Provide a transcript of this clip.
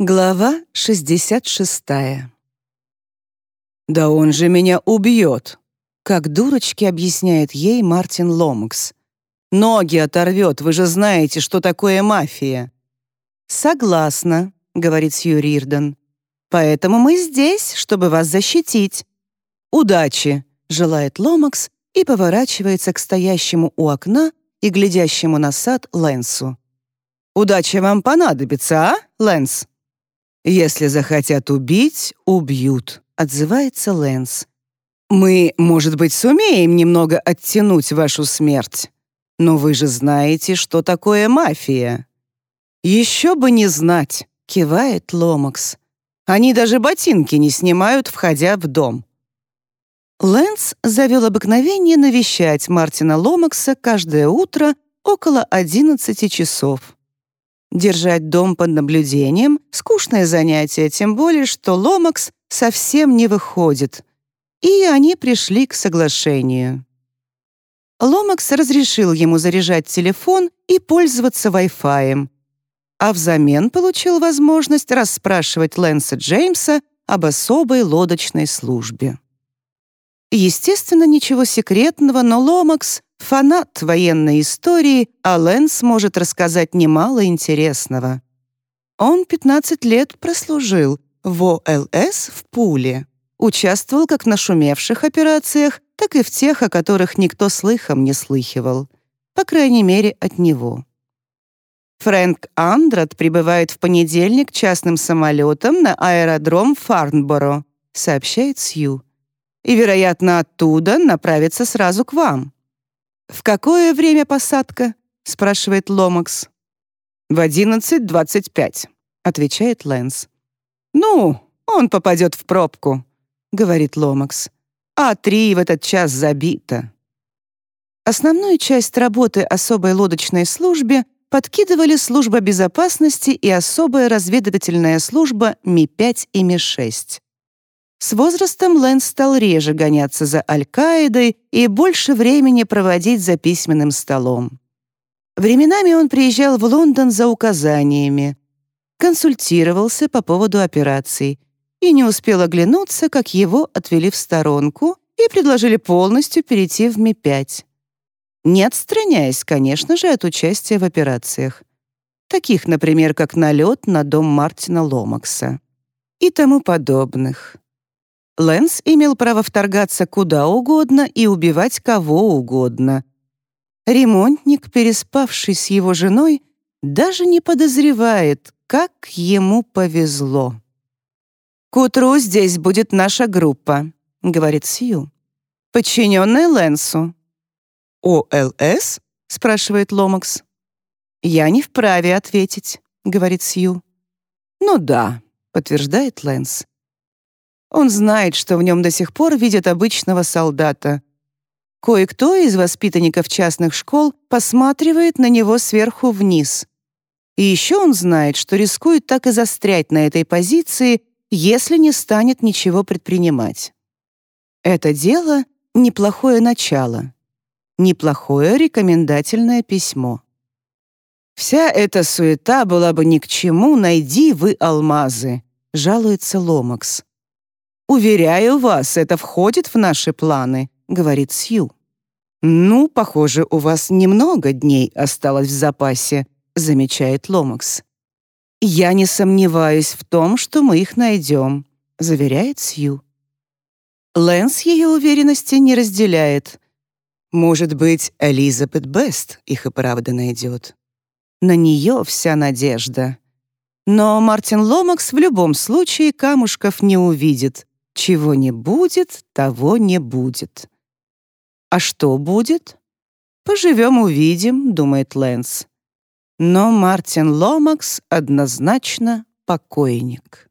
Глава 66 «Да он же меня убьет!» Как дурочки объясняет ей Мартин Ломакс. «Ноги оторвет, вы же знаете, что такое мафия!» «Согласна», — говорит Сью Рирден. «Поэтому мы здесь, чтобы вас защитить». «Удачи!» — желает Ломакс и поворачивается к стоящему у окна и глядящему на сад Лэнсу. «Удача вам понадобится, а, Лэнс?» «Если захотят убить, убьют», — отзывается Лэнс. «Мы, может быть, сумеем немного оттянуть вашу смерть, но вы же знаете, что такое мафия». «Еще бы не знать», — кивает Ломакс. «Они даже ботинки не снимают, входя в дом». Лэнс завел обыкновение навещать Мартина Ломакса каждое утро около 11 часов. Держать дом под наблюдением — скучное занятие, тем более, что Ломакс совсем не выходит. И они пришли к соглашению. Ломакс разрешил ему заряжать телефон и пользоваться Wi-Fi, а взамен получил возможность расспрашивать Лэнса Джеймса об особой лодочной службе. Естественно, ничего секретного, но Ломакс — фанат военной истории, а Лэнс сможет рассказать немало интересного. Он 15 лет прослужил в ОЛС в Пуле, участвовал как в нашумевших операциях, так и в тех, о которых никто слыхом не слыхивал, по крайней мере, от него. Фрэнк Андрат прибывает в понедельник частным самолетом на аэродром Фарнборо, сообщает Сью и, вероятно, оттуда направится сразу к вам. «В какое время посадка?» — спрашивает Ломакс. «В 11.25», — отвечает Лэнс. «Ну, он попадет в пробку», — говорит Ломакс. «А три в этот час забито». Основную часть работы особой лодочной службе подкидывали служба безопасности и особая разведывательная служба Ми-5 и Ми-6. С возрастом Лэнс стал реже гоняться за Аль-Каидой и больше времени проводить за письменным столом. Временами он приезжал в Лондон за указаниями, консультировался по поводу операций и не успел оглянуться, как его отвели в сторонку и предложили полностью перейти в Ми-5. Не отстраняясь, конечно же, от участия в операциях. Таких, например, как налет на дом Мартина Ломакса и тому подобных. Лэнс имел право вторгаться куда угодно и убивать кого угодно. Ремонтник, переспавший с его женой, даже не подозревает, как ему повезло. «К утру здесь будет наша группа», — говорит Сью. «Подчиненная Лэнсу». «ОЛС?» — спрашивает Ломакс. «Я не вправе ответить», — говорит Сью. «Ну да», — подтверждает Лэнс. Он знает, что в нем до сих пор видят обычного солдата. Кое-кто из воспитанников частных школ посматривает на него сверху вниз. И еще он знает, что рискует так и застрять на этой позиции, если не станет ничего предпринимать. Это дело — неплохое начало, неплохое рекомендательное письмо. «Вся эта суета была бы ни к чему, найди вы алмазы», — жалуется Ломакс. «Уверяю вас, это входит в наши планы», — говорит Сью. «Ну, похоже, у вас немного дней осталось в запасе», — замечает Ломакс. «Я не сомневаюсь в том, что мы их найдем», — заверяет Сью. Лэнс ее уверенности не разделяет. Может быть, Элизабет Бест их и правда найдет. На нее вся надежда. Но Мартин Ломакс в любом случае камушков не увидит. Чего не будет, того не будет. А что будет? Поживем, увидим, думает Лэнс. Но Мартин Ломакс однозначно покойник.